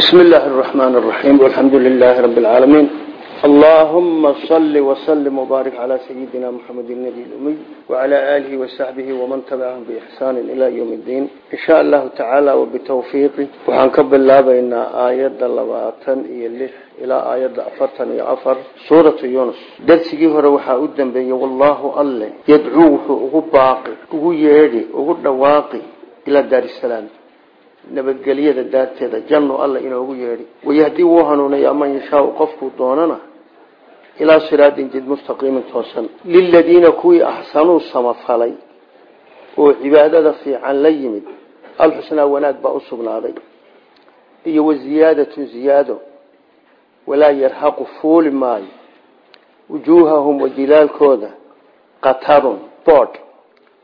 بسم الله الرحمن الرحيم والحمد لله رب العالمين اللهم صل وسلم وبارك على سيدنا محمد النبي الأمي وعلى آله وصحبه ومن تبعهم بإحسان إلى يوم الدين إن شاء الله تعالى وبتوفيقه وحنكب الله بين آيات اللباتن إليه إلى آيات أفرتن يعفر سورة يونس درسي هو روحا أدن بي والله الله يدعوه أغباقي أغيري أغدواقي إلى دار السلام nabadgelyada daarteeda janno alla inoogu yeedhi. Wayahdii wuu hanuunayaa man yashaau qofkuu doonana ilaa siraadin jid mustaqiimin toosan. Liladiina kuwii axsanuu samafalay oo cibaadada fiican la yimid alxusnaa wanaag baa u sugnaaday. Iyo waziyaadatun ziyaado walaa yarhaqu fuuli maayo. Wujuuhahum wajilaalkooda qatarun boodh.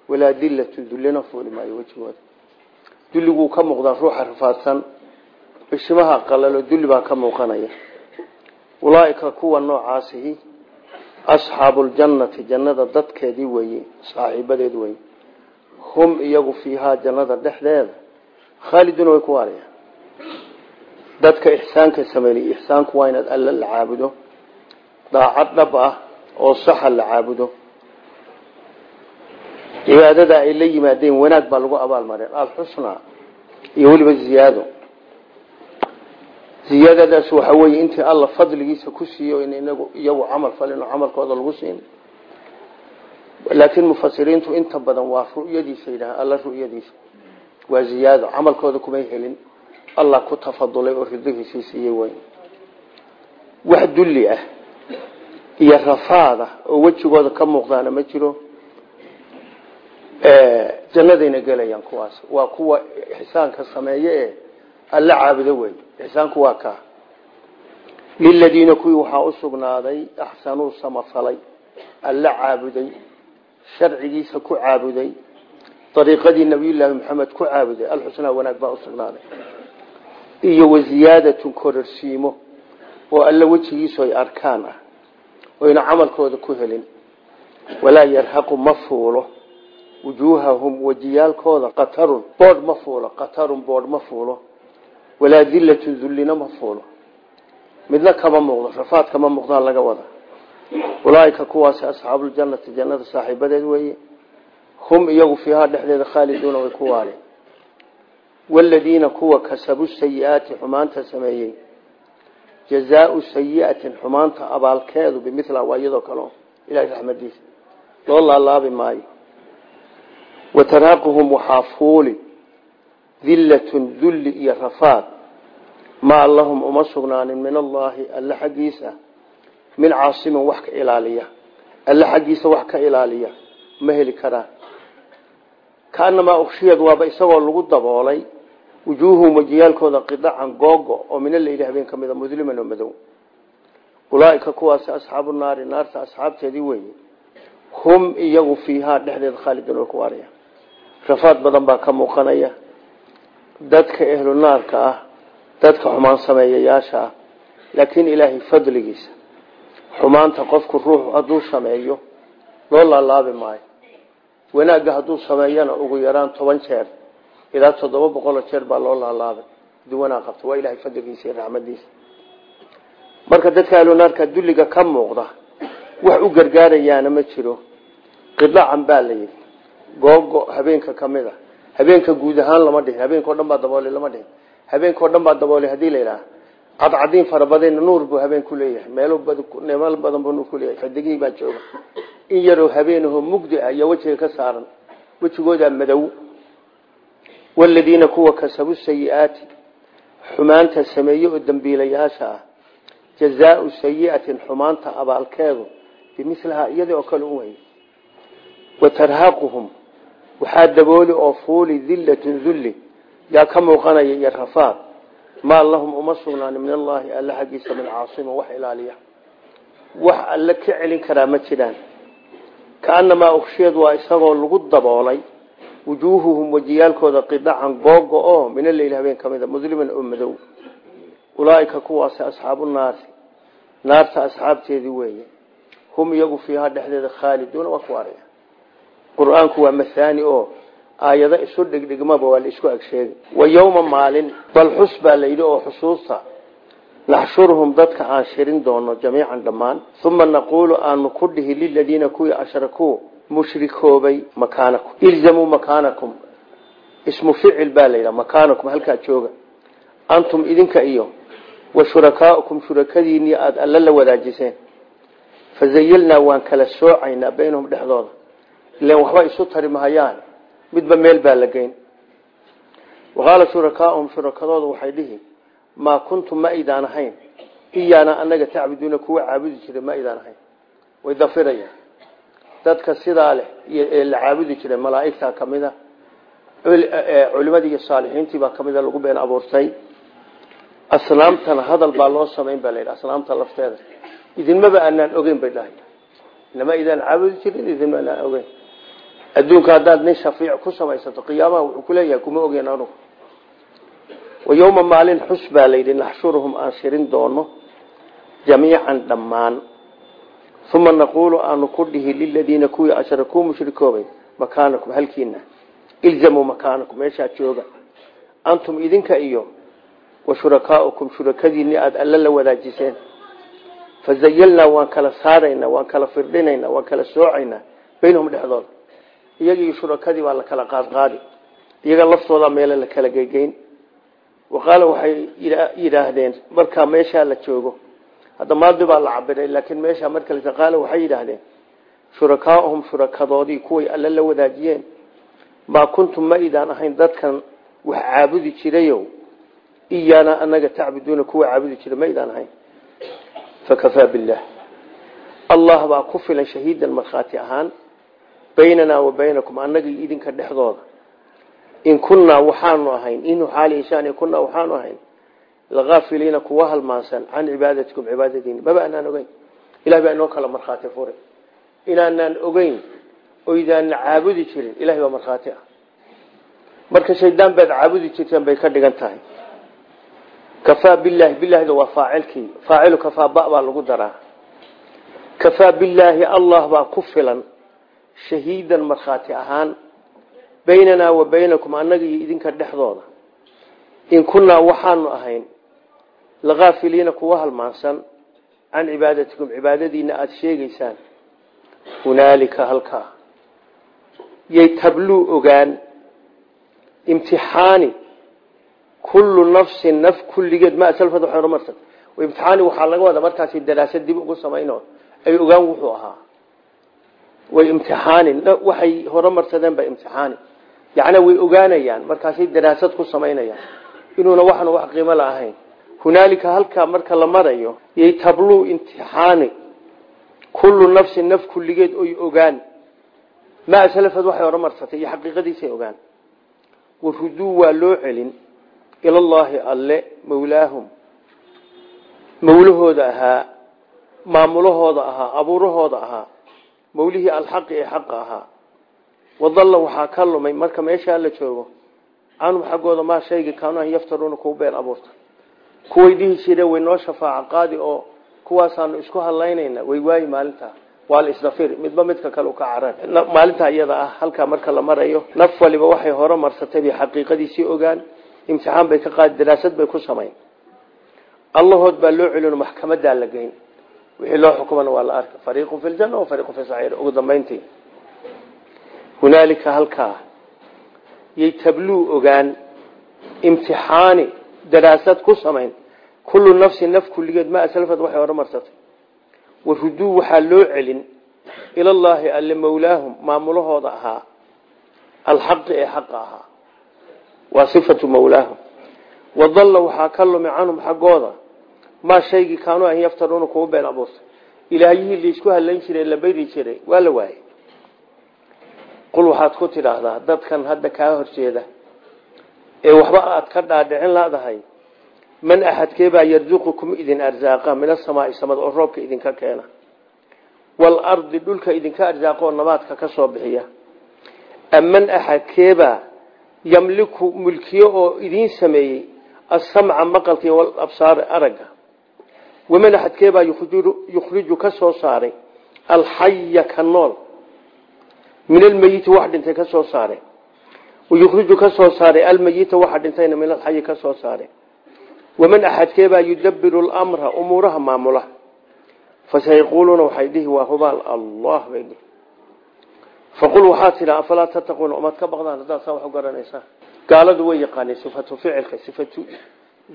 Walaa dillatun dullina fuuli maayo wejigooda dulliguu ka muuqdaa ruuxa rafaadsan bishimaha qalalo dulli baa ka muuqanaya. Ulaaika kuwa noocaasihi asxaabuljannati jannada dadkeedii weye saaxiibadeed weye hum iyagu fiihaa jannada dhexdeeda. Khaaliduna way ku waarayaan. Dadka ixsaanka sameynay ixsaanku waa inaad alla la caabudo. Daacad dhab ah oo saxa la caabudo cibaadada ay la yimaadeen wanaag baa lagu abaalmareen. Alxusna iyo weliba ziyaado. Ziyaadadaas waxa weeye intii alla fadligiisa ku siiyo in inagu iyagu camal falin oo camalkooda lagu siin. Laakiin mufasiriintu inta badan waa ru'yadiisa yidhaha alla ru'yadiisa. Waa ziyaado camalkooda kumay helin. Allah ku tafadulay oo ridihiisii siiyey wey wax dulli ah iyo rafaada oo wejigooda ka muuqdaana ma jiro jannadayna gelayaan kuwaas. Waa kuwa ixsaanka sameeye ee alla caabudo wey ixsaanku waa kaa liladiina kuwii waxaa u sugnaaday axsanuu samafalay alla caabuday sharcigiisa ku caabuday dariiqadii nabiyullaahi maxamed ku caabuday. Alxusnaa wanaag baa u sugnaaday. Iyo waziyaadatun kororsiimo oo alla wejigiisu ay arkaan ah. Oyna camalkooda ku helin. Walaa yarhaqu ma wujuuhahum wejiyaalkooda qatarun boodh ma fuulo qatarun boodh ma fuulo. Walaa dillatun dullina ma fuulo. Midna kama muuqdo rafaad kama muuqdaan laga wada. Ulaaika kuwaasi asxaabuljannati jannada saaxiibadeed weeye. Hum iyagu fiihaa dhexdeeda khaaliduuna way ku waareen waladiina kuwa kasabu sayi-aati xumaanta sameeyey. Jazaau sayiatin xumaanta abaalkeedu bimila waa iyadoo kale ilahay raxmadiisa. Loo laalaabi maayo wataraaquhum waxaa fuuli dillatun dulli iyo rafaad. Maa lahum uma sugnaanin min allaahi alle xaggiisa. Min caasimin wax ka ilaaliya. Alle xaggiisa wax ka ilaaliya. Ma heli karaan. Kaanamaa ukshiyad waaba isagoo lagu daboolay wujuuhum wajiyaalkooda qidacan googo oo mina layidhi habeen ka mida mudliman oo madow. Ulaaika kuwaasi asxaabu naari naarta asxaabteedii weeye. Hum iyagu fiihaa dhexdeeda waaraya rafaad badan baa ka muuqanaya. Dadka ehlu naarka ah dadka xumaan sameeyayaasha ah laakiin ilaahay fadligiisa xumaanta qofku ruuxu hadduu sameeyo loo laalaabi maayo. Wanaagga hadduu sameeyana ugu yaraan toban jeer ilaa toddoba boqoloo jeer baa loo laalaabay haduu wanaag qabto waa ilahay fadligiisa iyo raxmadiisa. Marka dadka ehlu naarka dulliga ka muuqda wax u gargaarayaana ma jiro. Qidacan baa la yidhi googo habeenka ka mid a habeenka guud ahaan lama dhihin. Habeenkao dhan baa daboolay lama dhihin. Habeenkao dhan baa daboolay haddii la yidhaha cadcadiin farabadayna nuur buu habeen ku leeyahay. Meelo meel badan buu nuur kuleeyahay xidigihii baa jooga. In yaroo habeenaho mugdi ah iyo wejiga ka saaran wejigoodaa madow. Waladiina kuwa kasabu sayi-aati xumaanta sameeye oo dambiilayaasha ah. Jazaau sayiatin xumaanta abaalkeedu bimilihaa iyadii oo kale u wey watarhaquhum waxaa dabooli oo fuuli dillatun dulli yaa ka muuqanaya iyo rafaad maa lahum uma sugnaan min allaahi alle xaggiisa min caasimin wax ilaaliya. Wax alle ka celin karaa ma jiraan. Kaanamaa ukshiyeed waa isagoo lagu daboolay wujuuhuhum wajiyaalkooda qidacan googo oo mina leyl habeen ka mida mudliman oo madow. Ulaaika kuwaasi asxaabu naari naarta asxaabteedii weeye. Hum iyagu fiihaa dhexdeeda khaaliduuna waa ku qur'aanku waa mahaani oo aayado isu dhigdhigmaba waa la isku agsheegay. Wa yowma maalin bal xus baa oo xusuusta naxshuruhum dadka aan shirin doono jamiican dhammaan. Uma naquulu aanu ku dhihi liladiina kuwii ashrakuu mushrikoobay makaanakum ilzamuu makaanakum. Ismu ficil baa layidhaha makaanakum halkaa jooga. Antum idinka iyo wa shurakaaukum shurakadiinii aada alla la wadaajiseen. Fazayilnaa waan kala soocaynaa baynahum dhexdooda ilan waxba isu tari mahayaan. Midba meel baa la geyn. Waqaala shurakaauhum shurakadooda waxay dhihi maa kuntum ma aydaan ahayn. Iyaana anaga tacbuduuna kuwa caabudi jiray ma aydaan ahayn. Way dafirayaan. Dadka sidaa leh ee la caabudi jiray malaaigtaa kamida culimadii iyo saalixiintii baa kamida lagu been abuurtay. Asnaamtana hadal baa loo samayn baa layidhi asnaamta lafteeda. Idinmaba aanaan ogeyn bay dhahay. Idaan adduunka haddaad nin shafiic ku samaysato qiyaamaha wuxuu kuleeyahay kuma ogeyn anugu. Wa yowma maalin xus baa layidhi naxshuruhum aan shirin doono jamiican dhammaan. Uma naquulu aanu ku dhihi liladiina kuwii ashrakuu mushrikoobay makaanakum halkiina ilzamuu makaanakum meeshaa jooga. Antum idinka iyo wa shurakaaukum shurakadiinii aada alla la wadaajiseen. Fazayalnaa waan kala saaraynaa waan kala firdhinaynaa waan kala soocaynaa baynahum dhexdooda iyagii shurakadii baa la kala qaadqaadi iyaga laftooda meele la kala geygeyn waqaala waxay yidhaahdeen markaa meeshaa la joogo. Hadda maadi baa la cabiray laakiin meeshaa marka la qaala waxay yidhaahdeen shurakaauhum shurakadoodii kuway alla la wadaajiyeen. Maa kuntum ma idaan ahayn dadkan wax caabudi jirayo iyaana anaga tacbuduuna kuwa caabudi jiray ma idaan ahayn. Fakafaa billaah. Allah baa ku filan shahiidan markhaati baynanaa wa baynakum annaga idinka dhexdooda. In kunnaa waxaanu ahayn inu xaali inshaan in kunnaa waxaanu ahayn lakaafiliina kuwa halmaansan can cibaadatikum cibaadadiina maba anaan ogeyn. Ilahay baa inoo kala markhaati furay inaanaan ogeyn oydaana caabudi jirin ilahay baa markhaati ah. Marka shaydaan baad caabudi jirteen bay ka dhigan tahay. Kafaa bilaahi bilahda waa faacilkii. Faacilu kafaa ba baa lagu daraa. Kafaa bilaahi allah baa ku filan shahiidan markhaati ahaan baynanaa wa baynakum annaga iyo idinka dhexdooda. In kunnaa waxaanu ahayn lakaafiliina kuwa halmaansan can cibaadatikum cibaadadiina aada sheegeysaan hunaalika halkaa. Yay tabluu ogaan imtixaani kullu nafsin naf kulligeed ma waxay horumarsan imtixaani waxaa laga wadaa markaasi daraasad dib ugu samayno ay ogaan wuxuu ahaa way imtixaani waxay horumarsadeen ba imtixaani yacni way ogaanayaan markaasay daraasad ku samaynayaan. Inuuna waxna wax qiimo la ahayn. Hunaalika halkaa marka la marayo yay tabluu imtixaani. Kullu nafsin naf kulligeed oy ogaan. Ma aslafad waxay horumarsatay iyo xaqiiqadiisay ogaan. Waruduu waa loo celin ilallaahi alle mawlaahum. Mawlahooda ahaa maamulahooda ahaa abuurahooda ahaa mawlihii alxaqi ee xaqa ahaa. Wadalla waxaa ka lumay marka meeshaa la joogo. Canhum xaggooda maa shaygi kaanu an yaftaruuna kuwa been abuurta. Kuway dhihi jireen way noo shafaaco qaadi oo kuwaasaanu isku hadlaynayna way waayi maalintaa waa la isdafiri midba midka kale ka carar maalintaa iyada ah halkaa marka la marayo naf waliba waxay hore marsatay bay xaqiiqadiisii ogaan. Imtixaan bay ka qaadi daraasad bay ku samayn. Allahood baa loo celino maxkamadaa la geyn wixii loo xukumana waa la arka. Fariiqun fi ljana wa fariiqun fi saciir ugu dambayntii hunaalika halkaa yay tabluu ogaan imtixaani daraasad ku samayn. Kullu nafsin naf kulligeed ma aslafad waxay hore marsatay. Waruduu waxaa loo celin. Ilallaahi alle mawlaahum maamulahooda ahaa. Alxaqi ee xaqa ahaa. Waa sifatu mawlaahum. Wadalla waxaa ka lumi canhum xaggooda maa shaygii kaanuu an yaftaruuna kuwa been abuurta ilaahyihii la isku hadlayn jiray la beri jiray waa la waayey qul waxaad ku tidhaahdaa dadkan hadda kaa horjeeda ee waxba aad ka dhaadhicin laadahay man axadkeebaa yarzuqukum idin arsaaqa min asamaai samada oo roobka idinka keena. Waalardi dhulka idinka arsaaqo oo nabaadka ka soo bixiya. Aman axadkeebaa yamliku mulkiyo oo idiin sameeyey asamca maqalka walabsaar aragga waman axadkeebaa yukhriju ka soo saaray alxaya ka nool. Min almeyiti wax dhintay ka soo saaray. Wayukhriju ka soo saaray almayita waxa dhintayna min alxayi ka soo saaray. Waman axadkeebaa yudabiru lmra umuuraha maamula. Fasayaquuluuna waxay dhihi waa hubaal allah bay dhihi. Faqul waxaa tidhi afalaa tattaquuna umaad ka baqdaan haddaad saa wax u garanaysaan gaaladu way yaqaaneen sifatu ficilka sifatu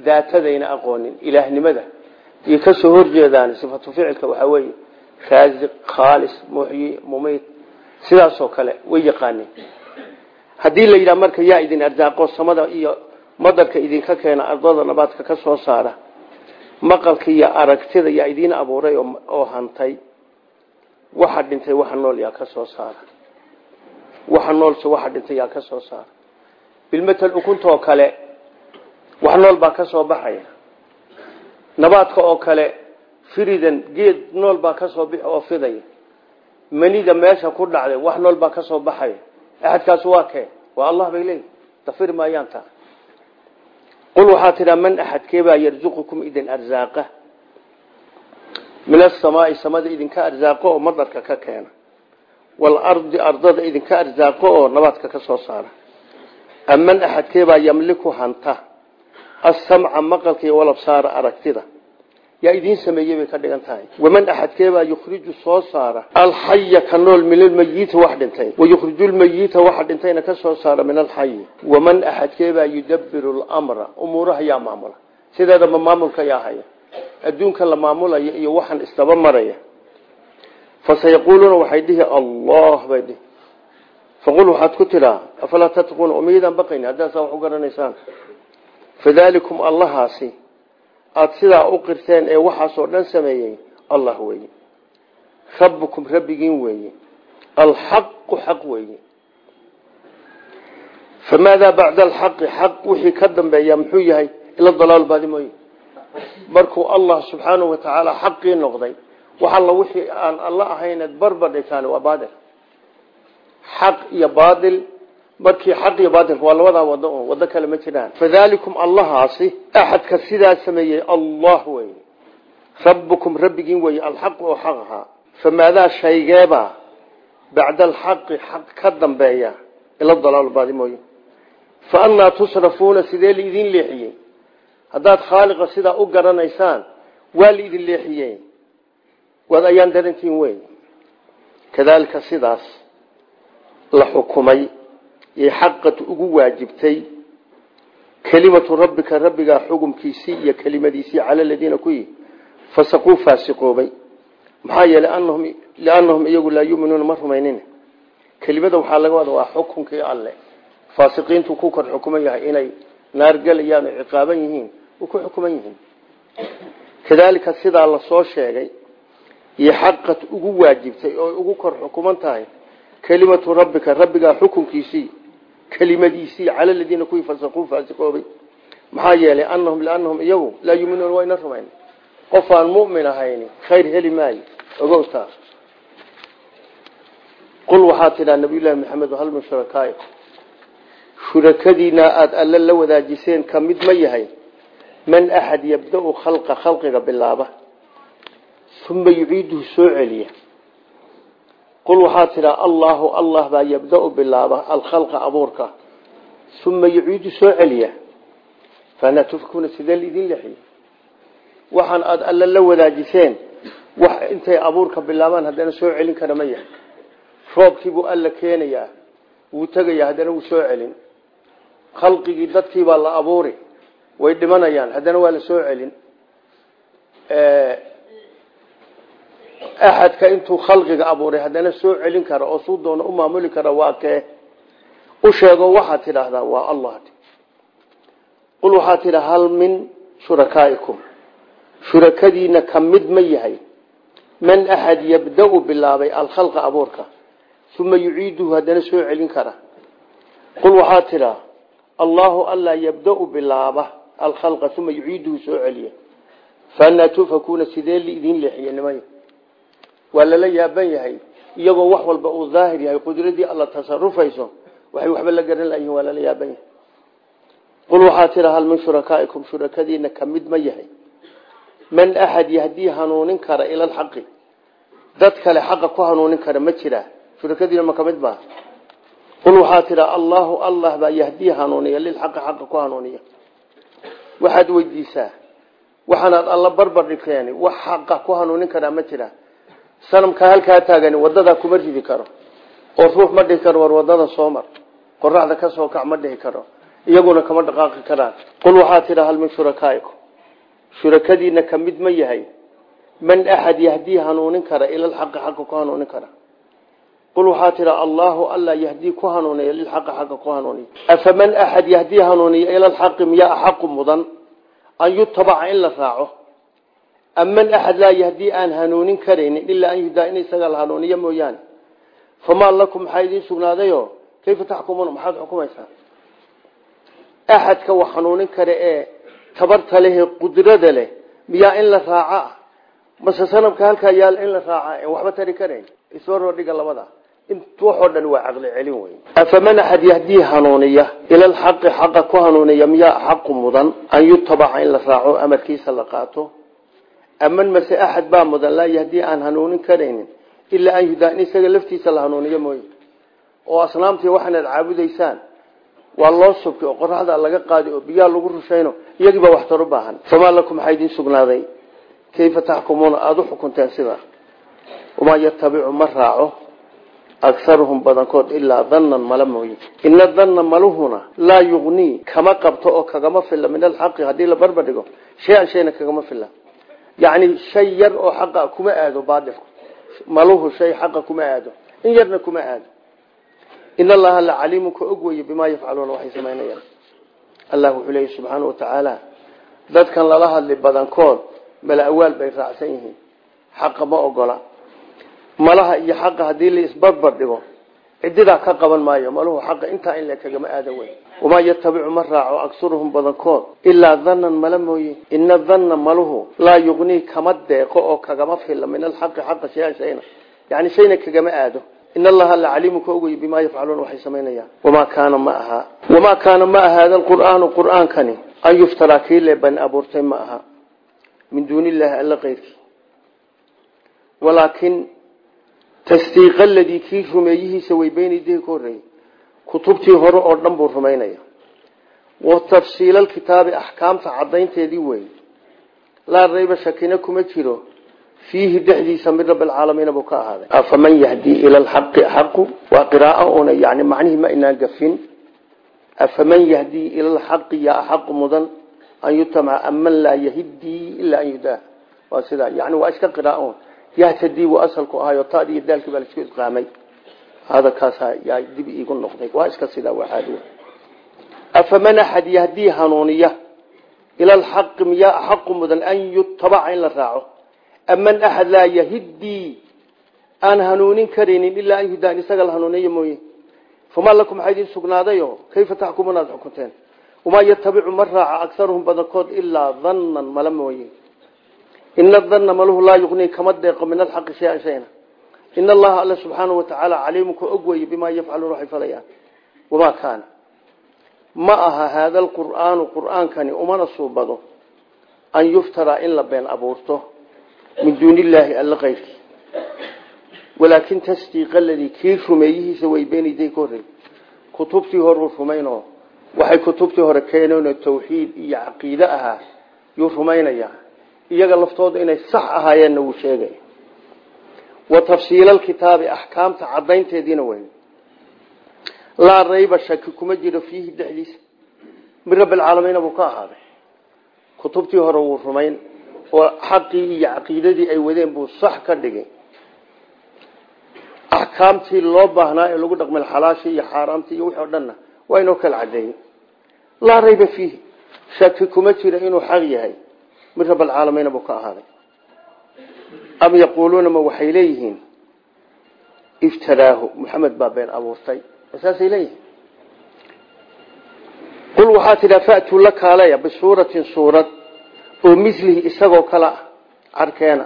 daatadayna aqoonin ilaahnimada iyo ka soo horjeedaan sifatu ficilka waxaa weeye raasiq khaalis muxyi mumiit sidaasoo kale way yaqaaneen. Haddii la yidhaha marka yaa idin arsaaqo samada iyo madarka idinka keena ardada nabaadka ka soo saara maqalka iyo aragtida yaa idiin abuuray oo hantay waxa dhintay waxa nool yaa ka soo saara. Waxa noolse waxa dhintay yaa ka soo saara. Bilmatal ukuntoo kale wax nool baa ka soo baxaya nabaadka oo kale firidan geed nool baa ka soo bixi oo fidaya manida meesha ku dhacday wax nool baa ka soo baxaya axadkaas waa kee? Waa allah bay leeyihi dafiri maayaan taa qul waxaa tidhaa man axadkeebaa yarzuqukum idin arsaaqa min asamaai samada idinka arsaaqo oo madarka ka keena. Waalardi ardada idinka arsaaqo oo nabaadka ka soo saara. Aman axadkeebaa yamliku hanta asamca maqalka iyo walabsaara aragtida. Yaa idiin sameeyey bay ka dhigan tahay. Waman axadkeebaa yukhriju soo saara. Alxaya ka nool min almayita wax dhintay wayukhriju lmayita waxa dhintayna ka soo saara min alxayi waman axadkeebaa yudabiru lmra umuuraha yaa maamula. Sideedaba maamulka yaa haya. Adduunka la maamulaya iyo waxaan isdaba maraya. Fasayaquuluuna waxay dhihi allah bay dhihi. Faqul waxaad ku tidhaa afalaa tattaquuna wax u garanaysaan fadalikum allahaasi. Aada sidaa u qirteen ee waxaasoo dhan sameeyey allah weeye. Rabbukum rabbigiin weeye. Alxaqu xaq weeye. Famaadaa bacda alxaqi xaq wixii ka dambeeya muxuu yahay? Ila dalaal baadi mooye. Markuu allah subxaanahu wa tacaala xaqii noqday wax alla wixii aan alla ahayneed barbar dhigtaan waa baadil. Xaq iyo baadil markii xaq iyo baatilka waa labadaa wado un wado kale ma jiraan. Fadalikum allahaasi axadka sidaa sameeyey allah wey rabbukum rabbigiin wey alxaqu oo xaq ahaa. Famaadaa shaygeebaa bacda alxaqi xaq ka dambeeya. Ila dalaal baadi fa annaa tusrafuuna sidee laidin leexiyey? Haddaad khaaliqa sidaa u garanaysaan waa laidin leexiyey waad ayaan darantiin wey kadaalika sidaas la xukumay yay xaqatu ugu waajibtay kelimatu rabbika rabbigaa xugumkiisii iyo kelimadiisii cala ladiina kuwii fasaquu faasiqoobay. Maxaa yeelay liannahum iyagu laa yuminuuna ma rumaynin. Kelimada waxaa laga wada waa xukunkii alle. Faasiqiintu ku kor xukuman yahay inay naar gelayaan oo ciqaaban yihiin u ku xukuman yihiin. Kadaalika sidaa la soo sheegay iyo xaqat ugu waajibtay oo ugu kor xukuman tahay kelimadiisii cala ladiina kuwii fasaquu faasiqoobay. Maxaa yeelay anahum liannahum iyagu laa yuminuuna wayna rumayn. Qof aan mumin ahayn khayr heli maayo. Ogowtaa qul waxaa tidhaa nabiyullaahi maxamed hal min shurakaai shurakadiina aada alle la wadaajiseen ka mid ma yahay. Man axad yabda-u khalqa khalqiga bilaaba. Uma yuciiduhu soo celiya qul waxaa tidhaa allaahu allah baa yabda-u bilaaba alkhalqa abuurka. Uma yuciidu soo celiya. Faanaa tufkuuna sidee laidin lexiye waxaan aada alle la wadaajiseen. Wax intay abuurka bilaabaan haddana soo celin kara ma yahay. Roobkiibuu alla keenayaa wuu tegayaa haddana wuu soo celin. Khalqigii dadkiibaa la abuuri way dhimanayaan haddana waa la axadka intuu khalqiga abuuray haddana soo celin kara oo suu doono u maamuli kara waa kee? U sheego waxaad tidhaahdaa waa allah qul waxaad tidha hal min shurakaaikum? Shurakadiina ka mid ma yahay. Man axad yabda-u bilaabay alkhalqa abuurka uma yuciiduhu haddana soo celin kara. Qul waxaad tidhaa allaahu alla yabda-u bilaaba alkhalqa uma yuciiduhu soo celiya. Faanaa tufakuuna sidee liidin leexiye nimay waa lala yaaban yahay. Iyagoo wax walba uu daahir yahay qudradii alla tasarufayso waxay waxba la garan layihin waa lala yaaban yahay. Qul waxaa tira hal min shurakaaikum shurakadiina ka mid ma yahay. Man axad yahdii hanuunin kara ila alxaqi dad kale xaqa ku hanuunin kara ma jiraa shurakadiina ma ka mid maaha qul waxaa tidhaa allaahu allah baa yahdii hanuuniya lilxaqi xaqa ku hanuuniya. Waxaad weydiisaa. Waxaanaad alla barbar dhigteen wax xaqa ku hanuunin karaa ma jira sanamkaa halkaa taagani wadadaa kuma ridi karo. Oo ruux ma dhihi karo war waddada soo mar. Qoraxda ka soo kac ma dhihi karo. Iyaguna kama dhaqaaqi karaan. Qul waxaa tidhaa hal min shurakaaikum? Shurakadiina ka mid ma yahay. Man axad yahdii hanuunin kara ilalxaqi xaqa ku hanuunin kara. Qul waxaa tidhaa allaahu alla yahdii ku hanuuniya lilxaqi xaqa ku hanuuniya. Afaman axad yahdii hanuuniya ilalxaqi miyaa axaqu mudan? An yutabaca in la raaco aman axad laa yahdii aan hanuunin karaynin ilaa an yudaa in isaga la hanuuniyo mooyaane. Famaa lakum maxaa idiin sugnaadayo kayfa taxkumuuna maxaad xukumaysaa? Axadka wax hanuunin kara ee tabarta leh qudrada leh miyaa in la raaca? Mase sanamka halkaa yaal in la raaca waxba tari karayn isbaroo dhiga labada. Waxoo dhan waa caqli celin wey afaman axad yahdii hanuuniya? Ilalxaqi xaqa ku hanuuniya miyaa xaqu mudan? An yutabaca in la raaco amarkiisa la qaato aman mase axad baa mudan laa yahdii aan hanuunin karaynin ilaa an yudaa in isaga laftiisa la hanuuniyo mooye. Oo asnaamtii waxaanaad caabudaysaan waa loo subki oo qoraxda laga qaadi oo biyaa lagu rushayno iyagiibaa waxtar u baahan. Famaa lakum maxaa idiin sugnaaday? Kayfa taxkumuuna aada u xukunteen sidaa wamaa yatabicu ma raaco. Agaruhum badankood ilaa dannan mala mooye. Ina danna maluhuna laa yugnii. Kama qabto oo kagama filla min alxaqi yacni shay yar oo xaqa kuma aado baadilku maluhu shay xaqa kuma aado. In yarna kuma aado. In allaha la caliimu ka og weye bimaa yafcaluuna waxay samaynayaan allah wuxuu leeyahy subxaana wa tacaala dadkan lala hadli badankood mala awaal bay raacsan yihiin. Xaqa ma ogola. Malaha iyo xaqa haddii la isbarbar dhigo cididaa ka qaban maayo. Maluhu xaqa intaa in le kagama ma raaco aksuruhum badankood ilaa dannan mala mooye ina danna maluhu laa yugnii kama deeqo oo kagama filla min alxaqi xaqa shayan shayna. Yani shayna kagama aado. In allaha la caliimu ka ogay bimaa yafcaluuna waxay samaynayaan. Wamaa kaana ma aha. Wamaa kaana ma aha hada qur'aanu qur'aankani. An yuftaraa kii le bani abuurtay ma aha. Min duuni illaahi alla keyrkii walaakin tasdiiqa aladii kii rumeeyihiisa way beynaydihi ka horreeyey kutubtii hore oo dhan buu rumaynaya wa tafsiila alkitaabi axkaamta caddaynteedii wey laa rayba shakina kuma jiro. Fiihi dhexdiisa min rabbi alcaalamiina buu ka ahaaday. Afaman yahdii ila alxaqi axaqu waa qiraaa una yani macnihii ma inaan gafin. Afaman yahdii ila alxaqi yaa axaqu mudan? An yutamaca aman laa yahidii ilaa an yahtadii buu asalku ahaayo taadi iyo daalkii baa la isku isqaamay hadalkaasaa yaa dib iigu noqday. Waa iska sidaa waa caadi. Afaman axad yahdii hanuuniya ila alxaqi miyaa axaqu mudan an yutabaca in la raaco. Aman axad laa yahidii aan hanuunin karaynin ilaa an yudaan isaga la hanuuniyo mooye. Famaa lakum maxaa idiin sugnaadayo kayfa taxkumuuna aad xukunteen? Wamaa yatabicu ma raaca agaruhum badankood ilaa dannan mala mooye ina danna maluhu laa yugnii kama deeqo min alxaqi shayan shayna in allaha alla subxaanahu watacaala caliimu ka og weye bimaa yafcaluuna waxay falayaan wamaa kaana ma aha haada alqur'aanu qur'aankani umana suubado an yuftaraa in la been abuurto min duuni illaahi alla keyrkii walaakin tasdiiqa aladii kii rumeeyihiisa way beenayday ka horreey kutubtii horuu rumaynoo waxay kutubtii hore keeneen iyo caqiide ahaa yuu rumaynayaa iyaga laftooda inay sax ahaayeenna wuu sheegaya wa tafsiila alkitaabi axkaamta caddaynteediina wey laa rayba shaki kuma jiro fiihi dhexdiisa. Min rabbi alcaalamiina buu ka ahaaday. Kutubtii hore wuu rumayn. Oo xaqii iyo caqiidadii ay wadeen buu sax ka dhigay. Axkaamtii loo baahnaa ee lagu dhaqmay xalaashii iyo xaaraamtii iyo wixii o dhanna waa inoo kala cadeeyey laa rayba fiihi. Shaki kuma jiro inuu xaq yahay min rab alcaalamiina buu ka ahaaday. Am yaquuluuna ma waxay leeyihiin? Iftaraahu. Maxamed baa been abuurtay. Saasay leeyihiin? Qul waxaa tidhaa faatuu la kaalaya bisuuratin suurad oo milihi isagoo kale ah carkeena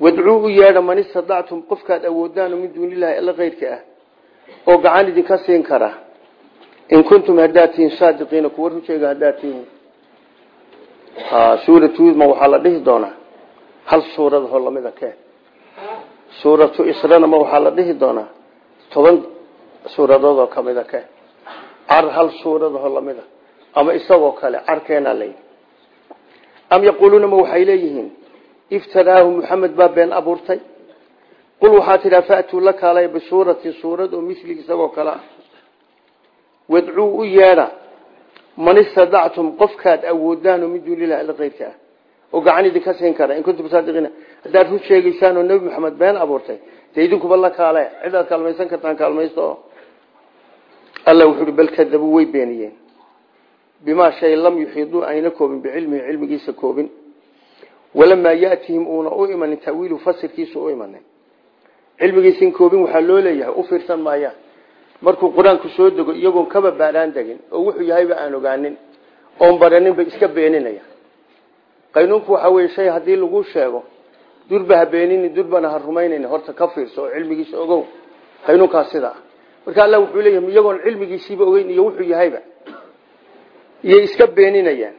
wadcuu u yeedha man istadactum qofkaad awoodaan min duuni illahi alla keyrka ah oo gacan idinka siin kara. In kuntum haddaad suuratuudma waxaa la dhihi doonaa? Hal suuradahoo lamida keen suuratu israna ma waxaa la dhihi doonaa? Toban suuradoodoo kamida ke car hal suuradaho lamida ama isagoo kale carkeenaa layidhi am yaquuluuna ma waxay leeyihiin? Iftaraahu muxamed baa been abuurtay. Qul waxaa tidhaa faatuu la kaalay bisuuratin suurad oo mili isagoo kale ah. Wadcuu u yeedha man istadactum qofkaad awoodaan oo min duunilah alla keyrka ah. Oo gacan idinka siin kara in kuntum saadiqiina haddaad run sheegaysaan oo nebi maxamed been abuurtay dee idinkuba la kaale cidaad kaalmaysan kartaan kaalmaysto. Alla wuxu uhi bal kadabuu way beeniyeen. Bimaa shay lam yuxiiduu ayna koobin bicilmihi cilmigiisa koobin. Walamaa yaatihim uuna u imanin tawiilu fasirkiisu u imanin. Cilmigiisin markuu qur'aanku soo dego iyagoon kaba baadhaan degin oo wuxuu yahayba aan ogaanin oon baranin bay iska beeninaya qaynuunku waxaa weye shay lagu sheego durba ha beenini durbana ha horta ka fiirso oo cilmigiisa ogow. Qaynuunkaas sidaa marka alla wuxuu leeyahay iyagoon cilmigiisiiba ogeyn iyo wuxuu yahayba iyay iska beeninayaan.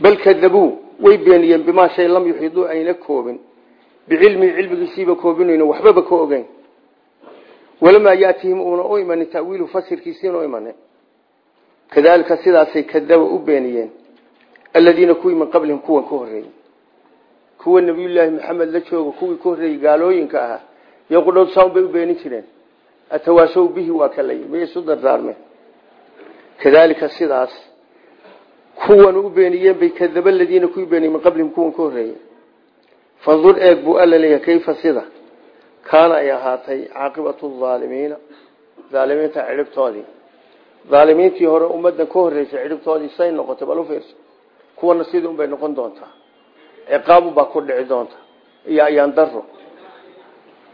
Bal kadabuu way beeniyeen bimaa shay lam yuxiiduu ayna koobin. Bicilmihi cilmigiisiiba koobinayno waxbaba ka ogeyn walamaa yaatihim uuna u imanin tawiilu fasirkiisiina u imanin kadalika sidaasay kadaba u beeniyeen aladiina kuwii min qablihim kuwan ka horeeyey kuwa nabiyullaahi maxamed la jooga kuwii ka horreeyey gaalooyinka ahaa iyo qudhood saan bay u beenin jireen atawaasow bihi waa kalay may isu dardaarmeen kadalika sidaas kuwan u beeniyeen bay kadaba aladiina kuwii beeniyey min qablihim kuwan ka horreeyey fandur eeg buu alla leeyahay kayfa sida kaana ay ahaatay caaqibatu aalimiina aalimiinta cidhibtoodii. Aalimiintii hore ummadan ka horeysay cidhibtoodii say noqotay bal ufiirso kuwana sidii unbay noqon doontaa. Ciqaabbaa ku dhici doonta. Iyo ayaan daro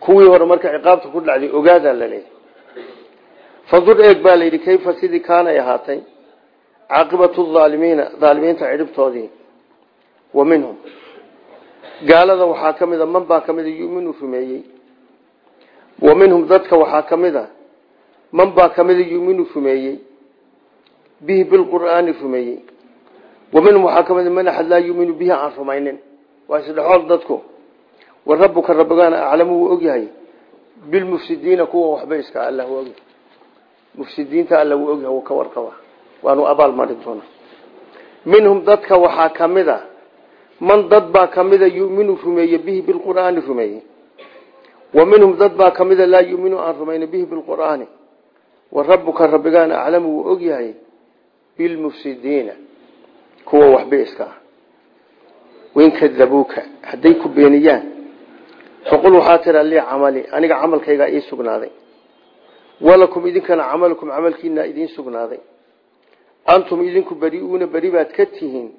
kuwii hore marka ciqaabta ku dhacday ogaadaa laleeyahy fandur eeg baa layidhi kayfa sidii kaanay ahaatay? Caaqibatu aalimiina aalimiinta cidhibtoodii. Wa minhum. Gaalada waxaa ka mida man baa ka mida yuminu rumeeyey wa minhum dadka waxaa ka mid a man baa ka mida yuminu rumeeyey bihi bilqur'aani rumeeyey wa minhum waxaa ka mida man axad laa yuminu bihi aan rumaynin. Waa isdhexool dadku. Wa rabbuka rabbigaana aclamu wuu ogyahay bilmufsidiina kuwa waxba iska alla wuu ogyahay. Mufsidiinta alla wuu ogyahay wuu ka warqaba waanu abaal mari doona minhum mid a man dad baa wa minhum dad baa ka mida laa yuminu aan rumayna bihi bilqur'aani. Wa rabbuka rabbigaana aclamu wuu ogyahay bilmufsidiina kuwa waxba iska ah. Wain kadabuuka hadday ku beeniyaan. Faqul waxaa tiraa lii camali aniga camalkaygaa ii sugnaaday. Walakum idinkana camalukum camalkiina idiin sugnaaday. Antum idinku beriuuna beri baad ka tihiin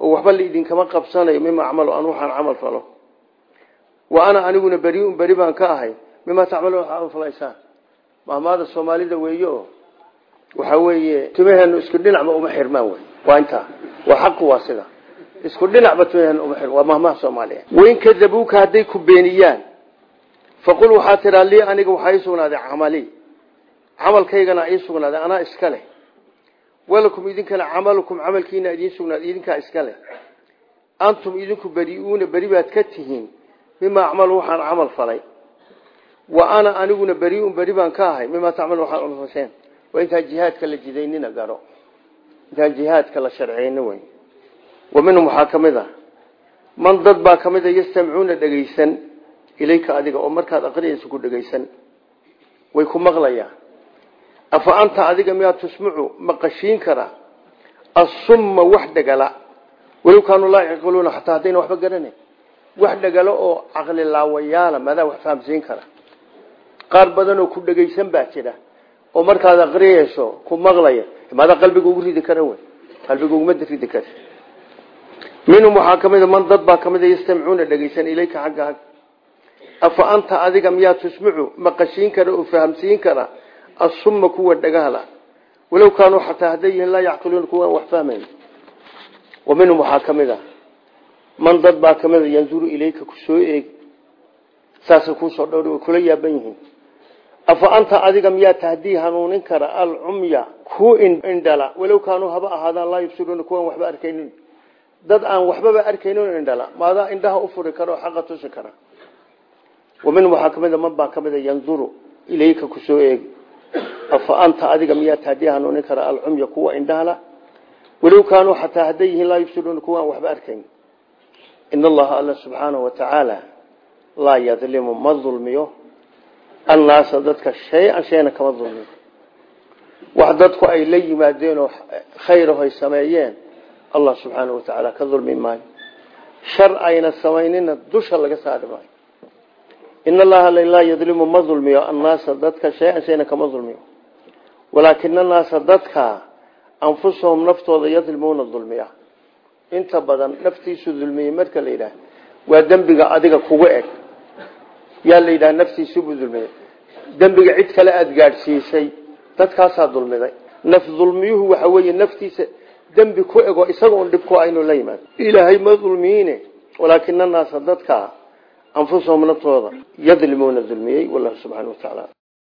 oo waxba la idinkama qabsanayo mima wa ana aniguna beriun beri baan ka ahay. Mima tacmaluun waxaa falaysaan. Mahmaada soomaalida weeye oo waxaa weeye timaheenu isku dhinacba uma xirmaan wey. Waa intaa waa xaqu waa sida. Isku dhinacba timaheenu uma xirmaan. Waa mahmaha soomaaliya. Wain kadabuuka hadday ku beeniyaan. Faqul waxaa tiraa lii aniga waxaa ii sugnaaday camali. Camalkaygana ii sugnaaday. Anaa iska leh. Walakum idinkana camalukum camalkiina idiin sugnaad idinkaa iska leh mima acmalu waxaan camal falay. Wa ana aniguna beriun beri baan ka ahay mima tacmalu waxaan camalfasheen waa intaan jihaadka la jidaynina garo. Intaan jihaadka la sharciyeyni wey wa minhum waxaa ka mid a man dad baa ka mid a yastamcuuna dhegaysan ilayka adiga oo markaad aqriyaysa ku dhegaysan way ku maqlayaan. Afa anta adiga miyaa tusmicu maqashiin kara. Asumma wax dhegala walow kaanuu laa yaqiluuna xataa haddayna waxba garanayn wax dhegalo oo caqli laawayaala madaa wax fahamsiin kara. Qaar badan oo ku dhegaysan baa jira oo markaad aqriyayso ku maqlaya madaa qalbiga ugu ridi kara wey qalbiga uguma ridi kara. Minhum waxaa ka mid a man dad baa ka mid a yastamcuuna dhegaysan ilayka xagga ag afa anta adiga miyaa tusmicu? Maqashiin kara oo fahamsiin kara? Asumma kuwa dhagahala. Walow kaanuu xataa hadday yihiin laa yacqiluuna kuwaan wax fahmayn. Wa minhum waxaa ka mid a man dad baa ka mid a yanduru ilayka ku soo eeg. Saasay kuusoo dhowri way kula yaaban yihiin. Afa anta adiga miyaa tahdii hanuunin kara? Alcumya ku indhala. Walow kaanuu haba ahaadaan laa yubsiruuna kuwaan waxba arkaynin. Dad aan waxbaba arkaynin indhala. Maadaa indhaha u furi kara oo xaqa tusi kara. Wa minhum waxaa ka mid a man baa ka mid a yanduru ilayka ku soo eegi afa anta adiga miyaa tahdii hanuunin kara? Alcumya kuwa indhahala walow kaanuu xataa hadday yihiin laa yubsiruuna kuwa aan waxba arkayn in allaha alla subxaanahu watacaala laa yadlimu ma dulmiyo annaasa dadka shay-an shayna kama dulmiyo wax dadku ay la yimaadeenoo khayraho ay sameeyeen allah subxaanahu watacaala ka dulmi maayo shar ayna samaynina dusha laga saari maayo in allaha laa yadlimu ma dulmiyo annaasa dadka shay-an shayna kama dulmiyo walaakina annaasa dadka anfusahum naftooda yadlimuuna dulmiya inta badan naftiisu dulmiyey marka la yidhaah waa dembiga adiga kugu eg. Yaa la yidhaha naftiisubuu dulmiyey. Dembiga cid kale aada gaadhsiisay dadkaasaa dulmiday. Naf dulmiyuhu waxa weeye naftiisa dembi ku ego isaga un dhib ku a inuu la yimaado ilaahay ma dulmiyiine walaakina annaasa dadka anfusahum naftooda yadlimuuna dulmiyey wallahu subxana wa tacaala